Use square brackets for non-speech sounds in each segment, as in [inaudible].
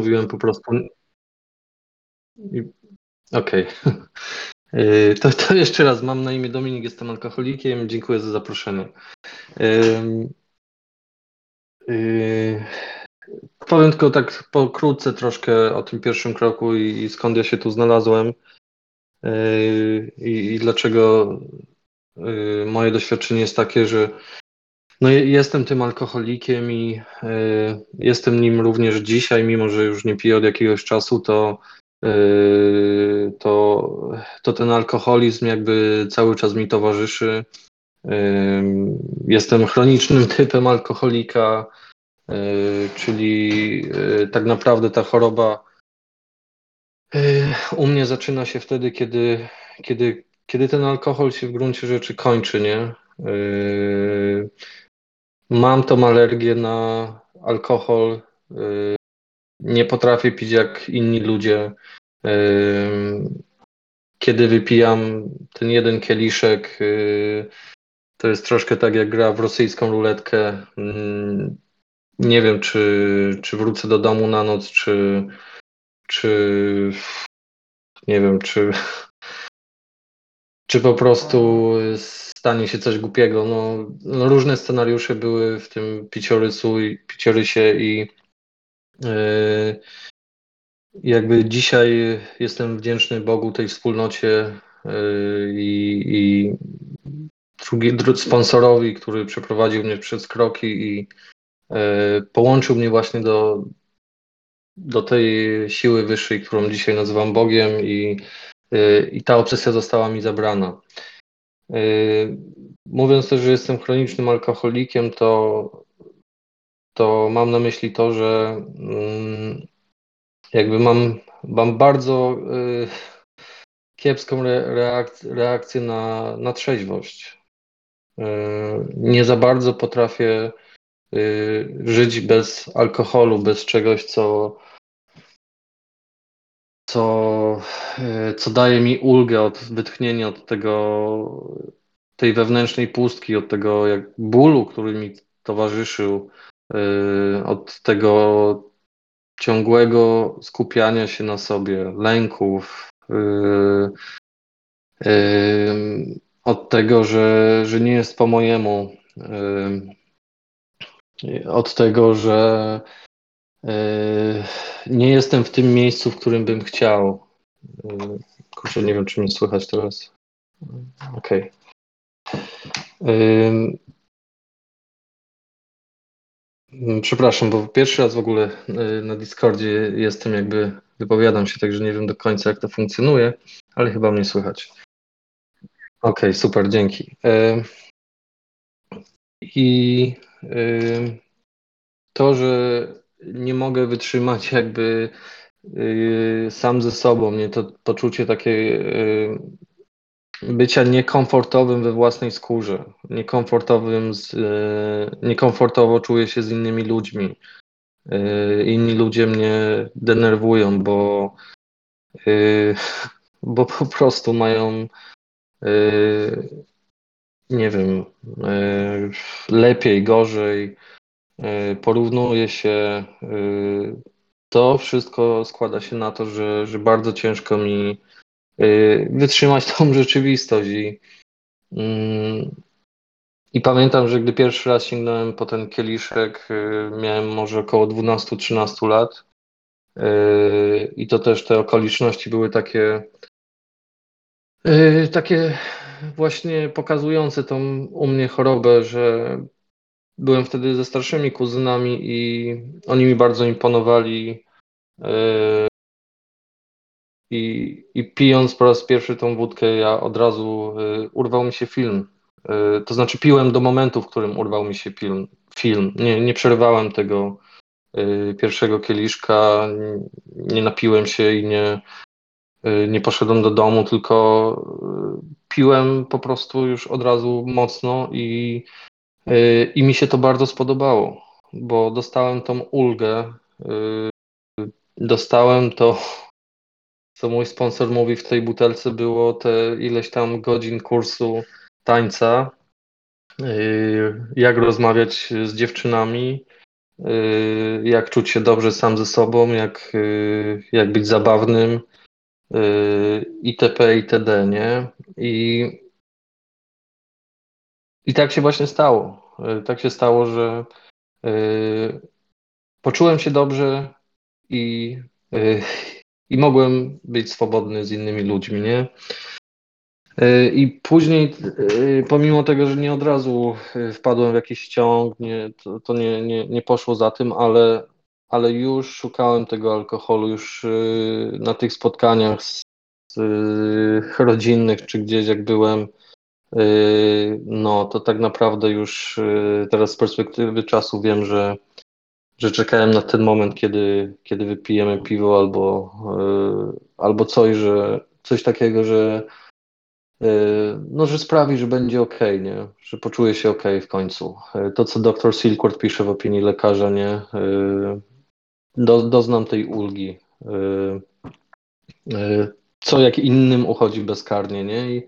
mówiłem po prostu. Okej. Okay. [laughs] To, to jeszcze raz, mam na imię Dominik, jestem alkoholikiem, dziękuję za zaproszenie. Yy, powiem tylko tak pokrótce troszkę o tym pierwszym kroku i, i skąd ja się tu znalazłem yy, i, i dlaczego yy, moje doświadczenie jest takie, że no jestem tym alkoholikiem i jestem nim również dzisiaj, mimo że już nie piję od jakiegoś czasu, to, to, to ten alkoholizm jakby cały czas mi towarzyszy. Jestem chronicznym [laughs] typem alkoholika, e, czyli e, tak naprawdę ta choroba e, u mnie zaczyna się wtedy, kiedy, kiedy, kiedy ten alkohol się w gruncie rzeczy kończy, nie? Mam tą alergię na alkohol. Nie potrafię pić jak inni ludzie. Kiedy wypijam ten jeden kieliszek, to jest troszkę tak, jak gra w rosyjską ruletkę. Mm, nie wiem, czy, czy wrócę do domu na noc, czy, czy nie wiem, czy, czy po prostu stanie się coś głupiego. No, no różne scenariusze były w tym i piciorysie i yy, jakby dzisiaj jestem wdzięczny Bogu, tej wspólnocie yy, i, drugi, sponsorowi, który przeprowadził mnie przez kroki i e, połączył mnie właśnie do, do tej siły wyższej, którą dzisiaj nazywam Bogiem i, i ta obsesja została mi zabrana. E, mówiąc też, że jestem chronicznym alkoholikiem, to, to mam na myśli to, że mm, jakby mam, mam bardzo kiepską reakcję, na, na trzeźwość. Nie za bardzo potrafię żyć bez alkoholu, bez czegoś, co, co, e, co daje mi ulgę od wytchnienia, od tego, tej wewnętrznej pustki, od tego jak bólu, który mi towarzyszył, od tego ciągłego skupiania się na sobie, lęków, od tego, że, że nie jest po mojemu, od tego, że nie jestem w tym miejscu, w którym bym chciał. Kurczę, nie wiem, czy mnie słychać teraz. Okej. Okay. Przepraszam, bo pierwszy raz w ogóle na Discordzie jestem, jakby wypowiadam się, także nie wiem do końca, jak to funkcjonuje, ale chyba mnie słychać. Okej, okay, super, dzięki. I to, że nie mogę wytrzymać jakby y, sam ze sobą, nie to poczucie takie y, bycia niekomfortowym we własnej skórze, niekomfortowym z, y, niekomfortowo czuję się z innymi ludźmi. Inni ludzie mnie denerwują, bo, [laughs] bo po prostu mają nie wiem, lepiej, gorzej, porównuje się. To wszystko składa się na to, że, że bardzo ciężko mi wytrzymać tą [laughs] rzeczywistość. I, I pamiętam, że gdy pierwszy raz sięgnąłem po ten kieliszek, miałem może około 12-13 lat. I to też te okoliczności były takie takie właśnie pokazujące tą u mnie chorobę, że byłem wtedy ze starszymi kuzynami i oni mi bardzo imponowali. Yy, I, I pijąc po raz pierwszy tą wódkę, ja od razu yy, urwał mi się film. To znaczy piłem do momentu, w którym urwał mi się film. film. Nie, nie przerywałem tego pierwszego kieliszka, nie napiłem się i nie, nie poszedłem do domu, tylko piłem po prostu już od razu mocno i, i mi się to bardzo spodobało, bo dostałem tą ulgę, dostałem to, co mój sponsor mówi w tej butelce, było te ileś tam godzin kursu tańca, jak rozmawiać z dziewczynami, jak czuć się dobrze sam ze sobą, jak, jak być zabawnym itp. itd. Nie? I, I tak się właśnie stało. Tak się stało, że poczułem się dobrze i, i mogłem być swobodny z innymi ludźmi, nie? E, I później, e, pomimo tego, że nie od razu e, wpadłem w jakiś ciąg, nie, to, to nie, nie, nie poszło za tym, ale, ale już szukałem tego alkoholu, już na tych spotkaniach z, rodzinnych, czy gdzieś jak byłem, no to tak naprawdę już teraz z perspektywy czasu wiem, że, że czekałem na ten moment, kiedy, kiedy wypijemy piwo albo, albo coś, że coś takiego, że Yy, no, że sprawi, że będzie ok, nie? że poczuje się ok w końcu. Yy, to, co dr Silkworth pisze w opinii lekarza, nie? Yy, do, doznam tej ulgi. Co jak innym uchodzi bezkarnie, nie? I,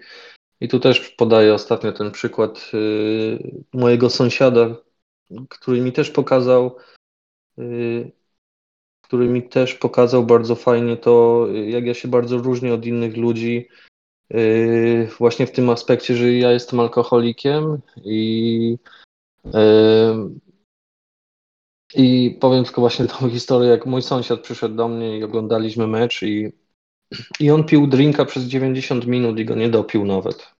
i tu też podaję ostatnio ten przykład mojego sąsiada, który mi też pokazał, który mi też pokazał bardzo fajnie to, jak ja się bardzo różnię od innych ludzi Yy, właśnie w tym aspekcie, że ja jestem alkoholikiem i i powiem tylko właśnie [laughs] tą historię, jak mój sąsiad przyszedł do mnie i oglądaliśmy mecz i, i on pił drinka przez 90 minut i go nie dopił nawet.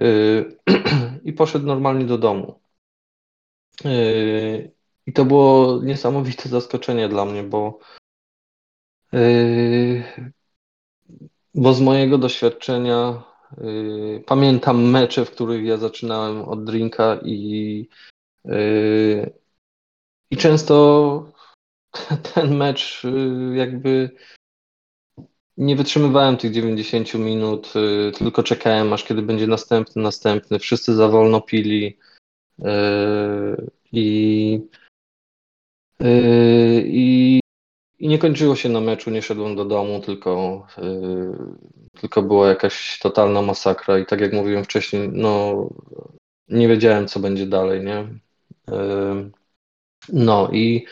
Yy, [clears throat] I poszedł normalnie do domu. I to było niesamowite zaskoczenie dla mnie, bo bo z mojego doświadczenia pamiętam mecze, w których ja zaczynałem od drinka i, i często [laughs] ten mecz jakby nie wytrzymywałem tych 90 minut, y, tylko czekałem aż kiedy będzie następny, następny. Wszyscy za wolno pili y, i, y, i i nie kończyło się na meczu, nie szedłem do domu, tylko, tylko była jakaś totalna masakra. I tak jak mówiłem wcześniej, no nie wiedziałem, co będzie dalej, nie? No i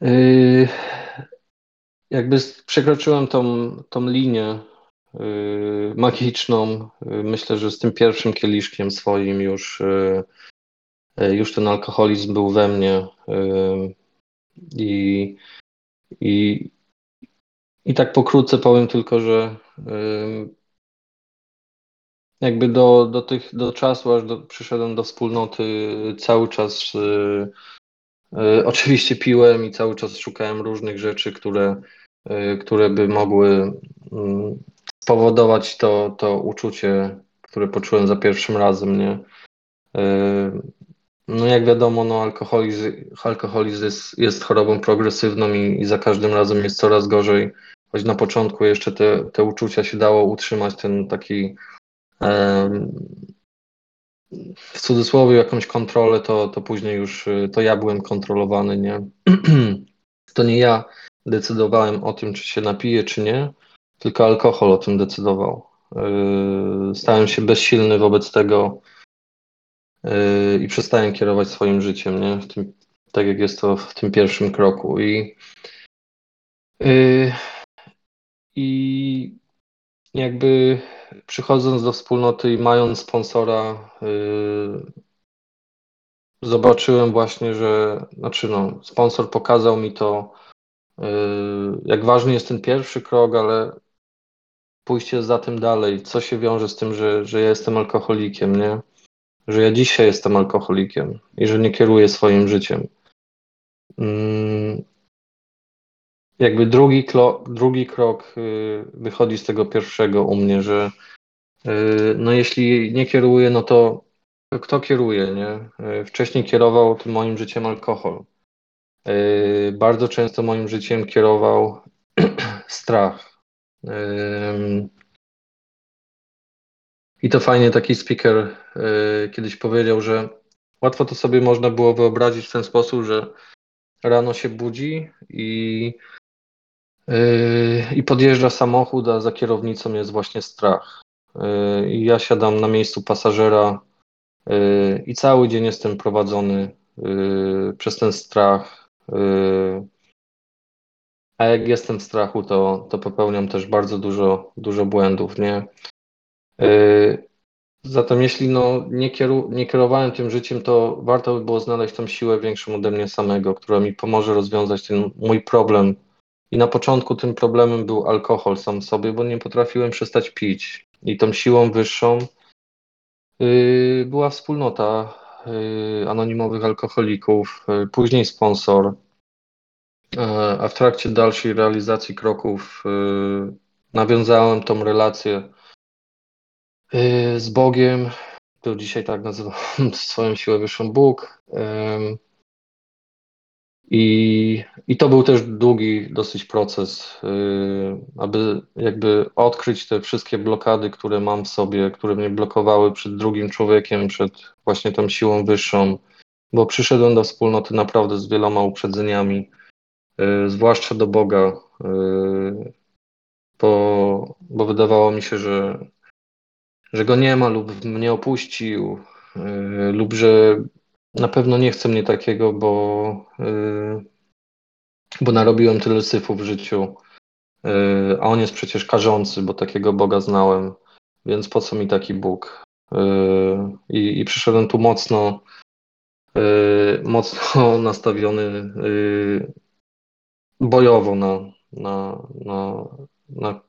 yy, jakby przekroczyłem tą, tą linię yy, magiczną. Yy, myślę, że z tym pierwszym kieliszkiem swoim już, yy, już ten alkoholizm był we mnie. I i, i tak pokrótce powiem tylko, że jakby do, do tych, do czasu, aż do, przyszedłem do wspólnoty, cały czas oczywiście piłem i cały czas szukałem różnych rzeczy, które, które by mogły mm, spowodować to, to uczucie, które poczułem za pierwszym razem, nie? No jak wiadomo, no alkoholizm, alkoholizm jest, jest chorobą progresywną i, i, za każdym razem jest coraz gorzej. Choć na początku jeszcze te, te uczucia się dało utrzymać, ten taki w cudzysłowie jakąś kontrolę, to, to później już to ja byłem kontrolowany, nie? [clears throat] to nie ja decydowałem o tym, czy się napiję, czy nie, tylko alkohol o tym decydował. Yy, stałem się bezsilny wobec tego, Yy, i przestałem kierować swoim życiem, nie? Tym, tak jak jest to w tym pierwszym kroku. I, yy, i jakby przychodząc do wspólnoty i mając sponsora, zobaczyłem właśnie, że znaczy no, sponsor pokazał mi to, jak ważny jest ten pierwszy krok, ale pójście za tym dalej, co się wiąże z tym, że, że ja jestem alkoholikiem, nie? że ja dzisiaj jestem alkoholikiem i że nie kieruję swoim życiem. Mm, jakby drugi, drugi krok y, wychodzi z tego pierwszego u mnie, że no jeśli nie kieruję, no to kto kieruje, nie? Wcześniej kierował tym moim życiem alkohol. Bardzo często moim życiem kierował [clears throat] strach. I to fajnie taki speaker y, kiedyś powiedział, że łatwo to sobie można było wyobrazić w ten sposób, że rano się budzi i, i podjeżdża samochód, a za kierownicą jest właśnie strach. I ja siadam na miejscu pasażera i cały dzień jestem prowadzony przez ten strach. A jak jestem w strachu, to, to popełniam też bardzo dużo, dużo błędów, nie? Zatem jeśli no, nie, kieru, nie kierowałem tym życiem, to warto by było znaleźć tą siłę większą ode mnie samego, która mi pomoże rozwiązać ten mój problem. I na początku tym problemem był alkohol sam sobie, bo nie potrafiłem przestać pić. I tą siłą wyższą yy, była wspólnota yy, anonimowych alkoholików, yy, później sponsor. Yy, a w trakcie dalszej realizacji kroków nawiązałem tą relację Y, z Bogiem, to dzisiaj tak nazywam [laughs] swoją siłę wyższą Bóg. I, I to był też długi dosyć proces, y, aby jakby odkryć te wszystkie blokady, które mam w sobie, które mnie blokowały przed drugim człowiekiem, przed właśnie tą siłą wyższą, bo przyszedłem do wspólnoty naprawdę z wieloma uprzedzeniami, y, zwłaszcza do Boga, bo, bo wydawało mi się, że że go nie ma lub mnie opuścił, yy, lub że na pewno nie chce mnie takiego, bo, yy, bo narobiłem tyle syfów w życiu, yy, a on jest przecież karzący, bo takiego Boga znałem, więc po co mi taki Bóg? Yy, I, i przyszedłem tu mocno, yy, mocno [laughs] nastawiony yy, bojowo na, na, na, na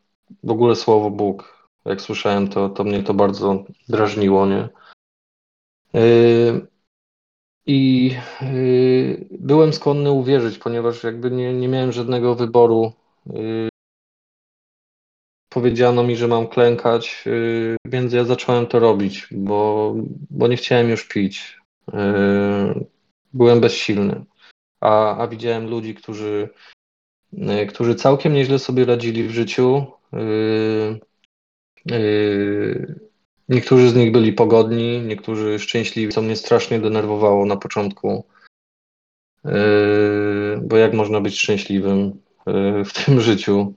w ogóle słowo Bóg jak słyszałem, to, to mnie to bardzo drażniło, nie? Yy, I yy, byłem skłonny uwierzyć, ponieważ jakby nie, nie miałem żadnego wyboru. Yy, powiedziano mi, że mam klękać, więc ja zacząłem to robić, bo, bo nie chciałem już pić. Byłem bezsilny. A, a widziałem ludzi, którzy, którzy całkiem nieźle sobie radzili w życiu. Yy, niektórzy z nich byli pogodni, niektórzy szczęśliwi, co mnie strasznie denerwowało na początku. Yy, bo jak można być szczęśliwym yy, w tym [laughs] życiu,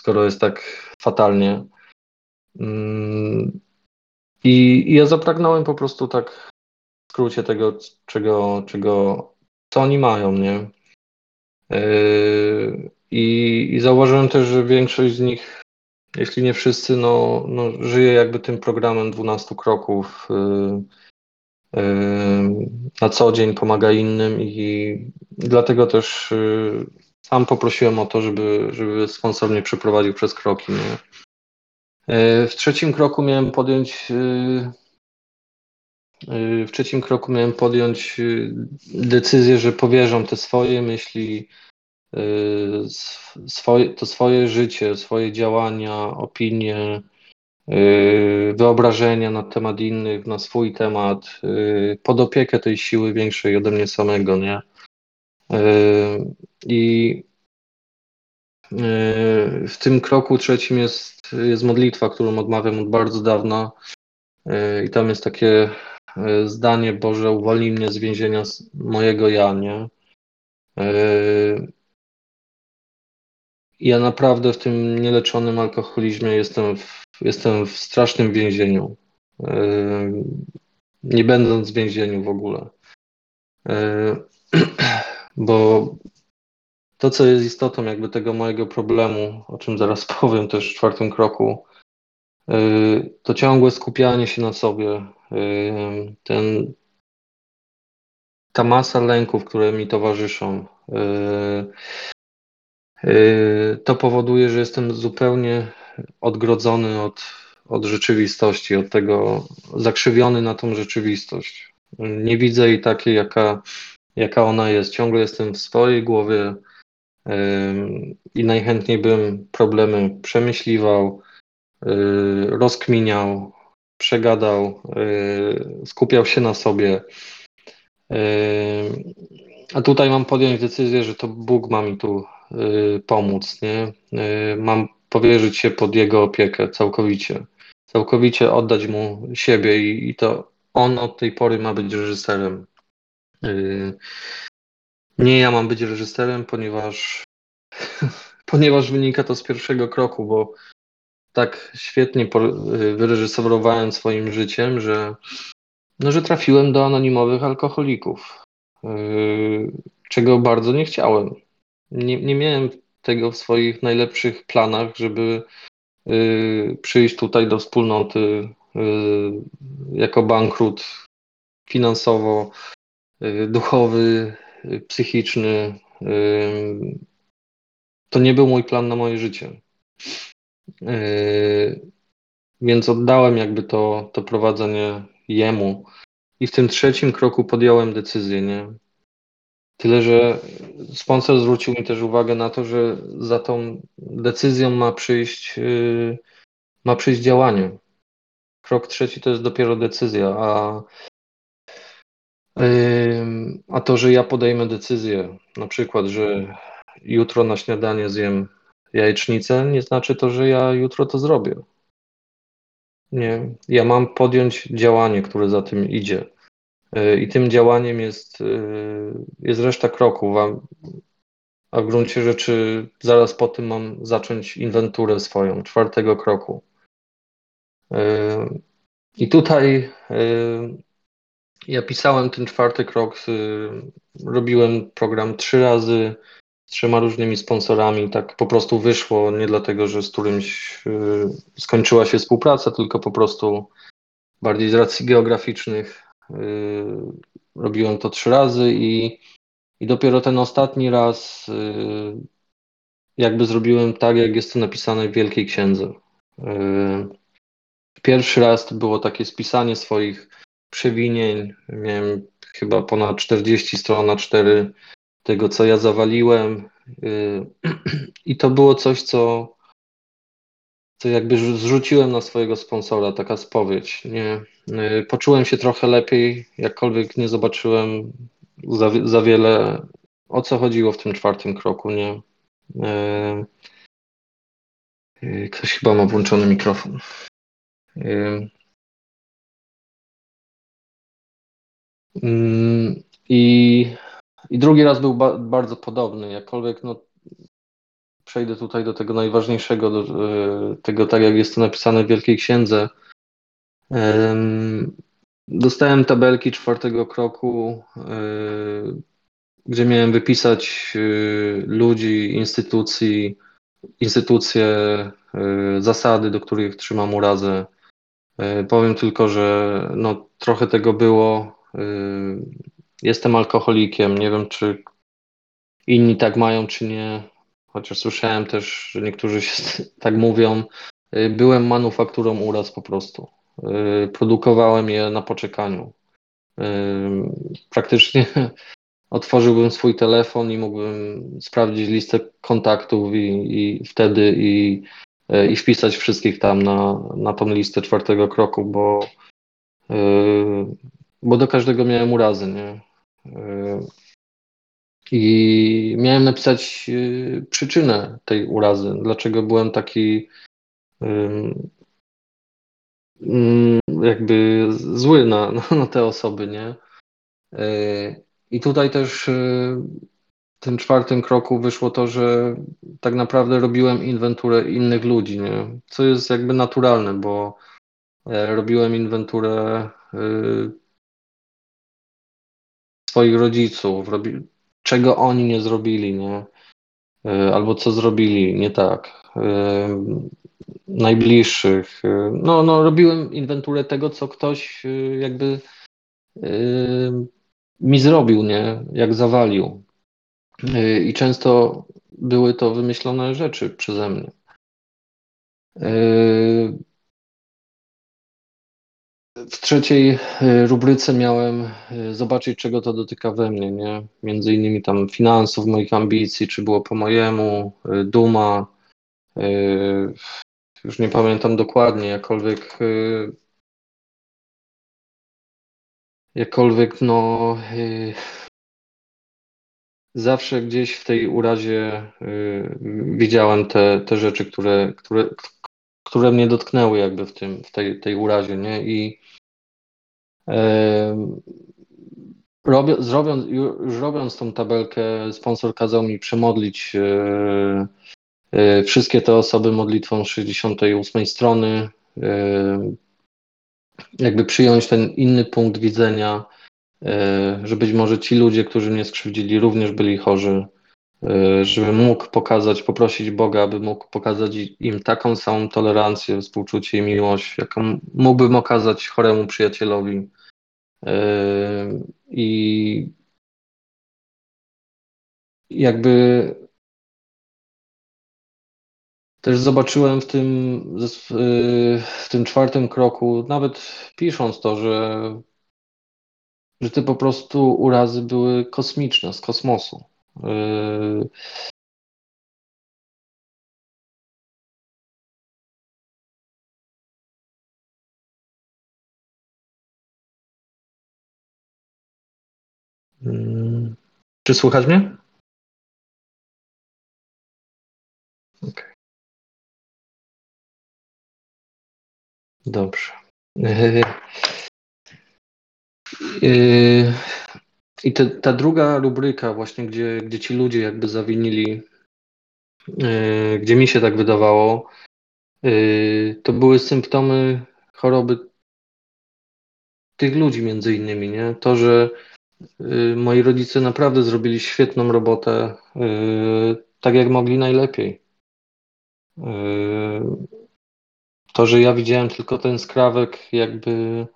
skoro jest tak fatalnie. I, I ja zapragnąłem po prostu tak w skrócie tego, czego, czego co oni mają, nie? I, I zauważyłem też, że większość z nich jeśli nie wszyscy, no, no żyje jakby tym programem 12 kroków. Yy, yy, na co dzień pomaga innym i dlatego też yy, sam poprosiłem o to, żeby, żeby sponsor mnie przeprowadził przez kroki. Nie? W trzecim kroku miałem podjąć w trzecim kroku miałem podjąć decyzję, że powierzam te swoje myśli, Y, swoje, to swoje życie, swoje działania, opinie, y, wyobrażenia na temat innych, na swój temat, y, pod opiekę tej siły większej ode mnie samego, nie? I w tym kroku trzecim jest, jest modlitwa, którą odmawiam od bardzo dawna. I tam jest takie zdanie Boże, uwolnij mnie z więzienia mojego ja, nie? Ja naprawdę w tym nieleczonym alkoholizmie jestem w, jestem w strasznym więzieniu. Yy, nie będąc w więzieniu w ogóle. Yy, [clears throat] bo to, co jest istotą jakby tego mojego problemu, o czym zaraz [laughs] powiem też w czwartym kroku, yy, to ciągłe skupianie się na sobie, ten, ta masa lęków, które mi towarzyszą, to powoduje, że jestem zupełnie odgrodzony od, od rzeczywistości, od tego zakrzywiony na tą rzeczywistość. Nie widzę jej takiej, jaka, jaka ona jest. Ciągle jestem w swojej głowie yy, i najchętniej bym problemy przemyśliwał, yy, rozkminiał, przegadał, skupiał się na sobie. A tutaj mam podjąć decyzję, że to Bóg ma mi tu Y, pomóc, nie? Y, mam powierzyć się pod jego opiekę całkowicie. Całkowicie oddać mu siebie i, i to on od tej pory ma być reżyserem. Y, nie ja mam być reżyserem, ponieważ [laughs] ponieważ wynika to z pierwszego kroku, bo tak świetnie wyreżyserowałem swoim życiem, że, no, że trafiłem do anonimowych alkoholików. czego bardzo nie chciałem. Nie, nie miałem tego w swoich najlepszych planach, żeby przyjść tutaj do wspólnoty jako bankrut finansowo, duchowy, psychiczny. To nie był mój plan na moje życie. Więc oddałem jakby to, to prowadzenie jemu. I w tym trzecim kroku podjąłem decyzję, nie? Tyle, że sponsor zwrócił mi też uwagę na to, że za tą decyzją ma przyjść, yy, ma przyjść działanie. Krok trzeci to jest dopiero decyzja, a, yy, a to, że ja podejmę decyzję, na przykład, że jutro na śniadanie zjem jajecznicę, nie znaczy to, że ja jutro to zrobię. Nie, ja mam podjąć działanie, które za tym idzie. Y, I tym działaniem jest, y, jest reszta kroków, a, a w gruncie rzeczy zaraz po tym mam zacząć inwenturę swoją, czwartego kroku. Y, I tutaj ja pisałem ten czwarty krok, robiłem program trzy razy z trzema różnymi sponsorami. Tak po prostu wyszło, nie dlatego, że z którymś skończyła się współpraca, tylko po prostu bardziej z racji geograficznych robiłem to trzy razy i, i dopiero ten ostatni raz y, jakby zrobiłem tak, jak jest to napisane w Wielkiej Księdze. Y, pierwszy raz to było takie spisanie swoich przewinień. Miałem chyba ponad 40 stron na 4 tego, co ja zawaliłem. [clears throat] I to było coś, co, co jakby zrzuciłem na swojego sponsora, taka spowiedź. Nie, y, poczułem się trochę lepiej, jakkolwiek nie zobaczyłem za, za wiele, o co chodziło w tym czwartym kroku. Nie. Y, y, ktoś chyba ma włączony mikrofon. Mm, I, i drugi raz był ba bardzo podobny, jakkolwiek no, przejdę tutaj do tego najważniejszego, do e, tego tak jak jest to napisane w Wielkiej Księdze. Dostałem tabelki czwartego kroku, e, gdzie miałem wypisać e, ludzi, instytucji, instytucje, zasady, do których trzymam urazę. Powiem tylko, że no, trochę tego było. Jestem alkoholikiem. Nie wiem, czy inni tak mają, czy nie chociaż słyszałem też, że niektórzy się [laughs] tak mówią, y, byłem manufakturą uraz po prostu. Y, produkowałem je na poczekaniu. Y, praktycznie [laughs] otworzyłbym swój telefon i mógłbym sprawdzić listę kontaktów i, i wtedy i, i wpisać wszystkich tam na, na tą listę czwartego kroku, bo, bo do każdego miałem urazy, nie? I miałem napisać y, przyczynę tej urazy, dlaczego byłem taki jakby zły na, na te osoby, nie? Y, I tutaj też y, w tym czwartym kroku wyszło to, że tak naprawdę robiłem inwenturę innych ludzi, nie? Co jest jakby naturalne, bo e, robiłem inwenturę swoich rodziców, robi, czego oni nie zrobili, nie? E, albo co zrobili nie tak. E, najbliższych. E, no, no, robiłem inwenturę tego, co ktoś jakby mi zrobił, nie? Jak zawalił. I często były to wymyślone rzeczy przeze mnie. W trzeciej y, rubryce miałem y, zobaczyć, czego to dotyka we mnie, nie? Między innymi tam finansów, moich ambicji, czy było po mojemu, y, duma. Już nie pamiętam dokładnie, jakkolwiek jakkolwiek no zawsze gdzieś w tej urazie widziałem te, te rzeczy, które, które, które mnie dotknęły jakby w, tym, w tej, tej urazie, nie? I Robią, zrobiąc, już robiąc tą tabelkę, sponsor kazał mi przemodlić e, e, wszystkie te osoby modlitwą 68 strony, e, jakby przyjąć ten inny punkt widzenia, że być może ci ludzie, którzy mnie skrzywdzili, również byli chorzy, żeby mógł pokazać, poprosić Boga, aby mógł pokazać im taką samą tolerancję, współczucie i miłość, jaką mógłbym okazać choremu przyjacielowi. I jakby też zobaczyłem w tym, w tym czwartym kroku, nawet pisząc to, że, że te po prostu urazy były kosmiczne, z kosmosu. Yy, czy słuchać mnie? Dobrze. Yy, I te, ta druga rubryka, właśnie, gdzie, gdzie ci ludzie jakby zawinili, yy, gdzie mi się tak wydawało, yy, to były symptomy choroby tych ludzi między innymi, nie? To, że moi rodzice naprawdę zrobili świetną robotę, tak jak mogli najlepiej. To, że ja widziałem tylko ten skrawek jakby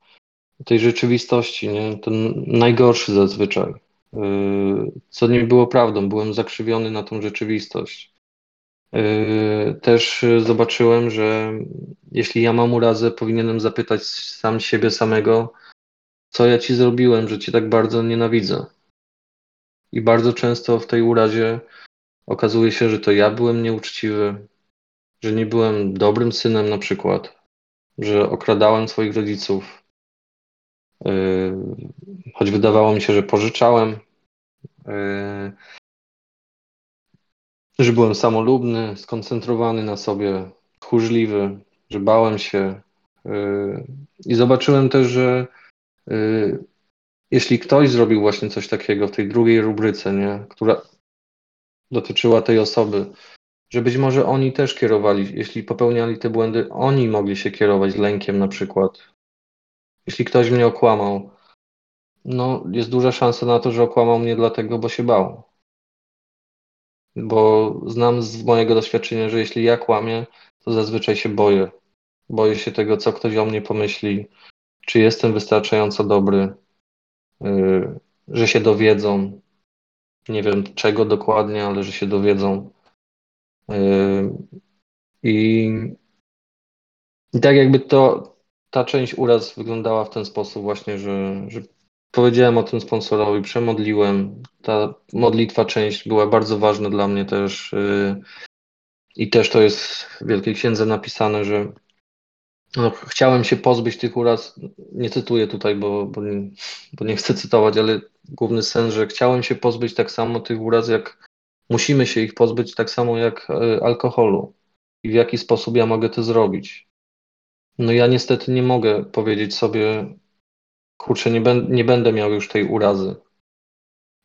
tej rzeczywistości, nie? ten najgorszy zazwyczaj, yy, co nie było prawdą, byłem zakrzywiony na tą rzeczywistość. Yy, też zobaczyłem, że jeśli ja mam urazę, powinienem zapytać sam siebie samego, co ja ci zrobiłem, że cię tak bardzo nienawidzę. I bardzo często w tej urazie okazuje się, że to ja byłem nieuczciwy, że nie byłem dobrym synem na przykład, że okradałem swoich rodziców, choć wydawało mi się, że pożyczałem, yy, że byłem samolubny, skoncentrowany na sobie, tchórzliwy, że bałem się. Yy, I zobaczyłem też, że jeśli ktoś zrobił właśnie coś takiego w tej drugiej rubryce, nie, która dotyczyła tej osoby, że być może oni też kierowali, jeśli popełniali te błędy, oni mogli się kierować lękiem na przykład, jeśli ktoś mnie okłamał, no jest duża szansa na to, że okłamał mnie dlatego, bo się bał. Bo znam z mojego doświadczenia, że jeśli ja kłamię, to zazwyczaj się boję. Boję się tego, co ktoś o mnie pomyśli, czy jestem wystarczająco dobry, yy, że się dowiedzą. Nie wiem czego dokładnie, ale że się dowiedzą. Yy, I, I tak jakby to, ta część uraz wyglądała w ten sposób właśnie, że, że powiedziałem o tym sponsorowi, przemodliłem. Ta modlitwa część była bardzo ważna dla mnie też yy, i też to jest w Wielkiej Księdze napisane, że no, chciałem się pozbyć tych uraz, nie cytuję tutaj, bo, bo, nie, bo nie chcę cytować, ale główny sens, że chciałem się pozbyć tak samo tych uraz, jak musimy się ich pozbyć tak samo jak y, alkoholu. I w jaki sposób ja mogę to zrobić? No ja niestety nie mogę powiedzieć sobie, kurczę, nie, nie będę miał już tej urazy.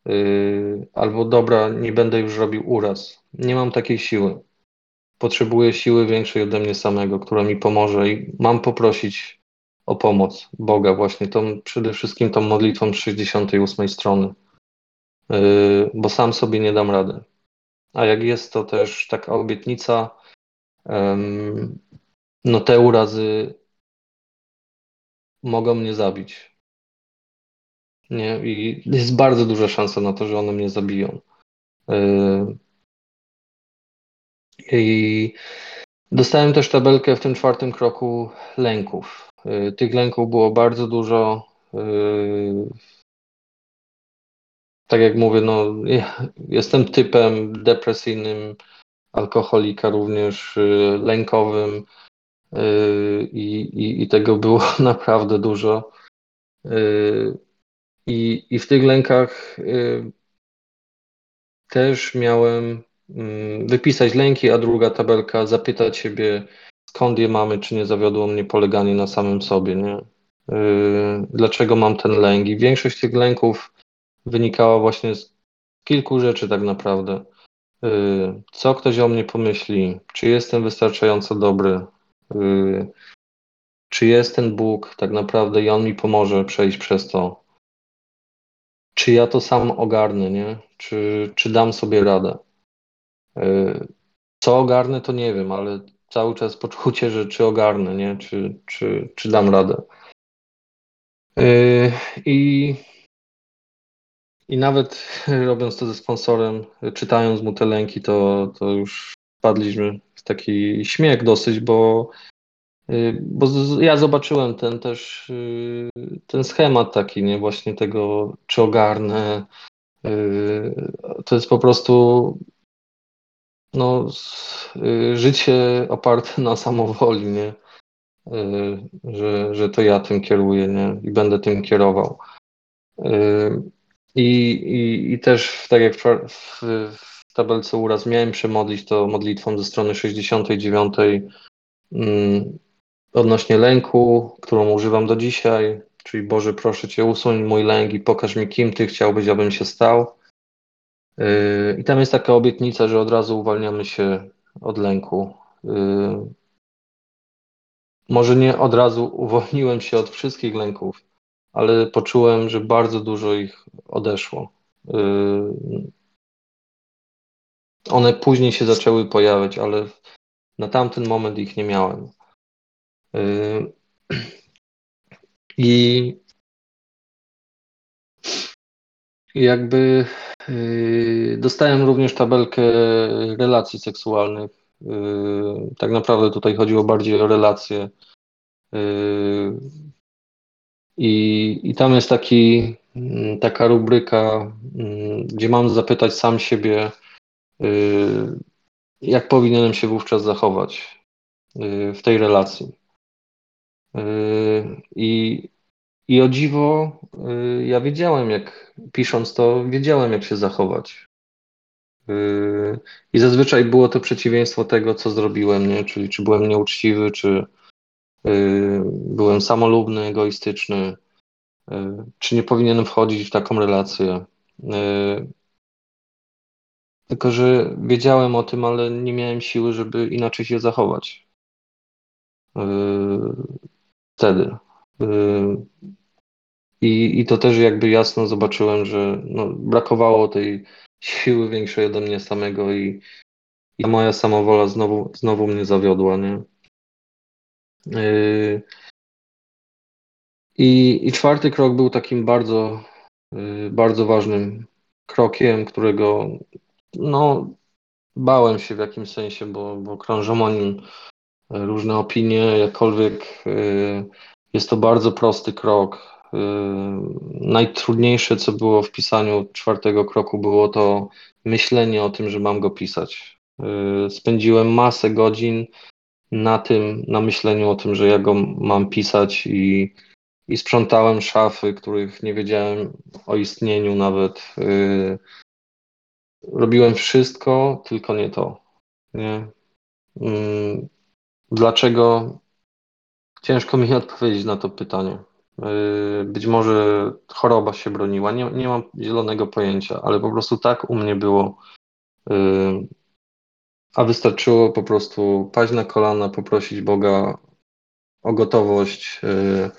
Yy, albo dobra, nie będę już robił uraz. Nie mam takiej siły. Potrzebuję siły większej ode mnie samego, która mi pomoże i mam poprosić o pomoc Boga właśnie tą, przede wszystkim tą modlitwą z 68 strony, yy, bo sam sobie nie dam rady. A jak jest to też taka obietnica, no te urazy mogą mnie zabić. Nie? I jest bardzo duża szansa na to, że one mnie zabiją. Yy, I dostałem też tabelkę w tym czwartym kroku lęków. Yy, tych lęków było bardzo dużo. Yy, tak jak mówię, no, jestem typem depresyjnym, alkoholika również lękowym. Yy, i, i, i tego było [laughs] naprawdę dużo. Yy, I, I w tych lękach yy, też miałem mm, wypisać lęki, a druga tabelka zapytać siebie, skąd je mamy, czy nie zawiodło mnie poleganie na samym sobie, nie? Dlaczego mam ten lęk? I większość tych lęków wynikała właśnie z kilku rzeczy tak naprawdę. Co ktoś o mnie pomyśli? Czy jestem wystarczająco dobry? Y, czy jest ten Bóg tak naprawdę i On mi pomoże przejść przez to. czy ja to sam ogarnę, nie? Czy, czy dam sobie radę. Y, co ogarnę, to nie wiem, ale cały czas poczucie, że czy ogarnę, nie? Czy, czy, czy dam radę. Y, I, I nawet [laughs] robiąc to ze sponsorem, czytając mu te lęki, to, to już wpadliśmy w taki śmiech dosyć, bo Y, bo ja zobaczyłem ten też y, ten schemat taki, nie właśnie tego, czy ogarnę. Y, to jest po prostu no, życie oparte na samowoli, nie? Że, że to ja tym kieruję, nie? I będę tym kierował. I, i, i też tak jak w, w tabelce uraz miałem przemodlić to modlitwą ze strony 69 odnośnie lęku, którą używam do dzisiaj, czyli Boże, proszę Cię, usuń mój lęk i pokaż mi, kim Ty chciałbyś, abym się stał. Yy, I tam jest taka obietnica, że od razu uwalniamy się od lęku. Yy, może nie od razu uwolniłem się od wszystkich lęków, ale poczułem, że bardzo dużo ich odeszło. Yy, one później się zaczęły pojawiać, ale na tamten moment ich nie miałem. Yy, I jakby yy, dostałem również tabelkę relacji seksualnych. Yy, tak naprawdę tutaj chodziło bardziej o relacje. I, I tam jest taki, mm, taka rubryka, mm, gdzie mam zapytać sam siebie, jak powinienem się wówczas zachować w tej relacji. Yy, I, I o dziwo, ja wiedziałem, jak pisząc to, wiedziałem, jak się zachować. I zazwyczaj było to przeciwieństwo tego, co zrobiłem, nie? czyli czy byłem nieuczciwy, czy byłem samolubny, egoistyczny, czy nie powinienem wchodzić w taką relację. Tylko, że wiedziałem o tym, ale nie miałem siły, żeby inaczej się zachować wtedy. Y, I, I to też jakby jasno zobaczyłem, że no, brakowało tej siły większej ode mnie samego i, i moja samowola znowu, znowu mnie zawiodła, nie? Y, I, I czwarty krok był takim bardzo, y, bardzo ważnym krokiem, którego no, bałem się w jakimś sensie, bo, bo krążą o nim różne opinie, jakkolwiek y, jest to bardzo prosty krok. Y, najtrudniejsze, co było w pisaniu czwartego kroku, było to myślenie o tym, że mam go pisać. Spędziłem masę godzin na tym, na myśleniu o tym, że ja go mam pisać i, i sprzątałem szafy, których nie wiedziałem o istnieniu nawet. Robiłem wszystko, tylko nie to. Nie? Dlaczego? Ciężko mi [laughs] odpowiedzieć na to pytanie. Yy, być może choroba się broniła, nie, nie mam zielonego pojęcia, ale po prostu tak u mnie było. Yy, a wystarczyło po prostu paść na kolana, poprosić Boga o gotowość, yy,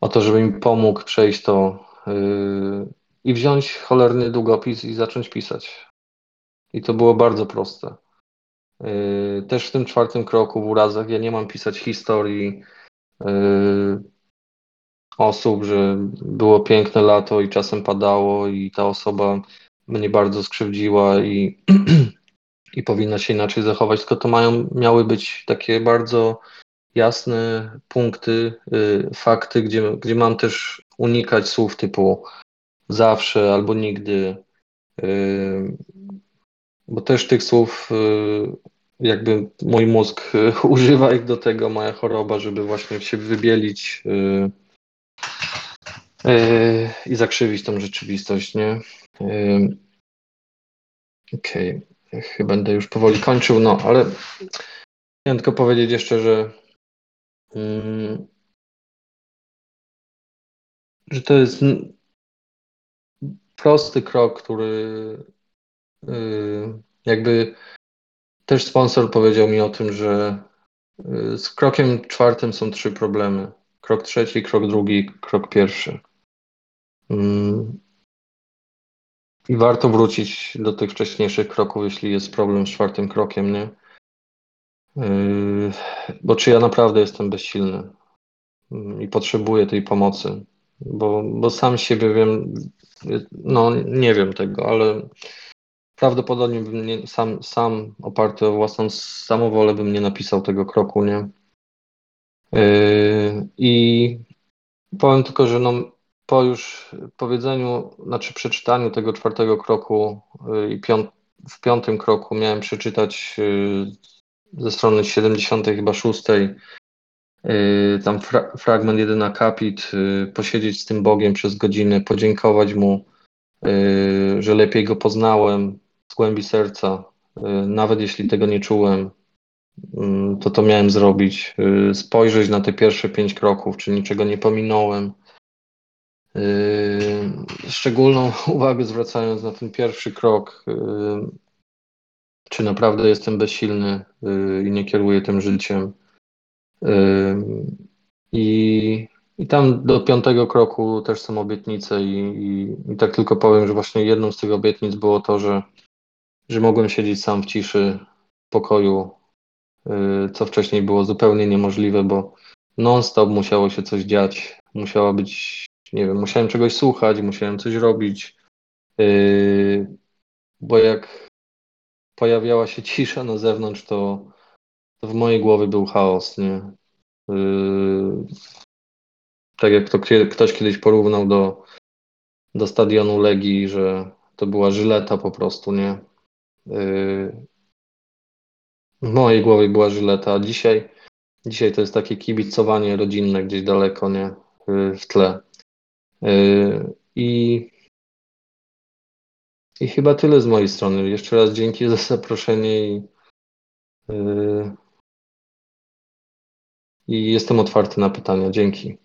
o to, żeby mi pomógł przejść to i wziąć cholerny długopis i zacząć pisać. I to było bardzo proste. Yy, też w tym czwartym kroku w urazach ja nie mam pisać historii yy, osób, że było piękne lato i czasem padało i ta osoba mnie bardzo skrzywdziła i, [clears throat] i powinna się inaczej zachować, tylko to mają, miały być takie bardzo jasne punkty, yy, fakty, gdzie, gdzie mam też unikać słów typu zawsze albo nigdy, bo też tych słów jakby mój mózg [laughs] używa ich do tego, moja choroba, żeby właśnie się wybielić i zakrzywić tą rzeczywistość, nie? Okej, okay. chyba będę już powoli kończył, no ale chciałem tylko powiedzieć jeszcze, że yy, że to jest prosty krok, który yy, jakby też sponsor powiedział mi o tym, że y, z krokiem czwartym są trzy problemy. Krok trzeci, krok drugi, krok pierwszy. Mm. i warto wrócić do tych wcześniejszych kroków, jeśli jest problem z czwartym krokiem, nie? Yy, bo czy ja naprawdę jestem bezsilny yy, i potrzebuję tej pomocy, bo, bo sam siebie wiem, no nie wiem tego, ale prawdopodobnie bym nie, sam, sam oparty o własną samowolę bym nie napisał tego kroku, nie? Yy, I powiem tylko, że no, po już powiedzeniu, znaczy przeczytaniu tego czwartego kroku i piąt, w piątym kroku miałem przeczytać ze strony 70 chyba 6 yy, tam fra fragment jeden akapit, yy, posiedzieć z tym Bogiem przez godzinę, podziękować Mu, yy, że lepiej Go poznałem z głębi serca, nawet jeśli tego nie czułem, to to miałem zrobić, spojrzeć na te pierwsze pięć kroków, czy niczego nie pominąłem. Szczególną [laughs] uwagę zwracając na ten pierwszy krok, czy naprawdę jestem bezsilny y, i nie kieruję tym życiem. Y, I, i tam do piątego kroku też są obietnice i, i, i, tak tylko powiem, że właśnie jedną z tych obietnic było to, że, że mogłem siedzieć sam w ciszy, w pokoju, y, co wcześniej było zupełnie niemożliwe, bo non-stop musiało się coś dziać, musiała być, nie wiem, musiałem czegoś słuchać, musiałem coś robić, bo jak pojawiała się cisza na zewnątrz, to w mojej głowie był chaos, nie? Yy, tak jak to ktoś kiedyś porównał do, do stadionu Legii, że to była żyleta po prostu, nie? Yy, w mojej głowie była żyleta, a dzisiaj, dzisiaj to jest takie kibicowanie rodzinne gdzieś daleko, nie? Yy, w tle. Yy, I i chyba tyle z mojej strony. Jeszcze raz dzięki za zaproszenie i, yy, i jestem otwarty na pytania. Dzięki.